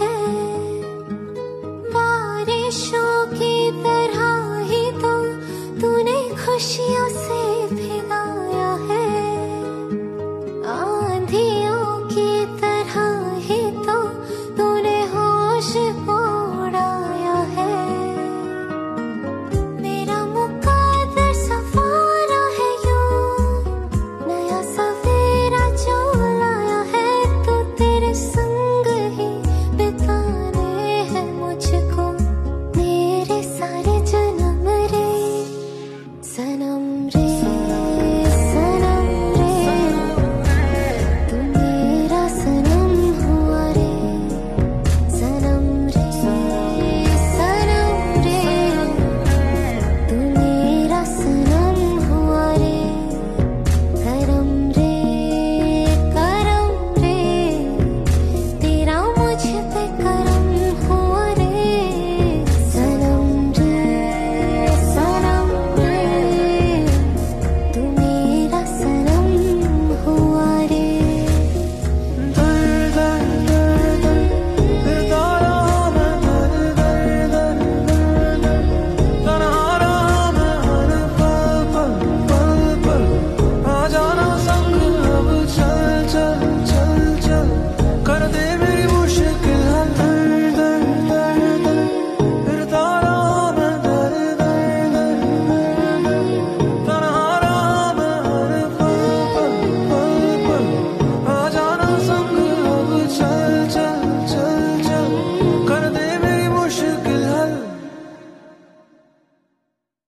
है। तरह ही तो तूने खुशियों से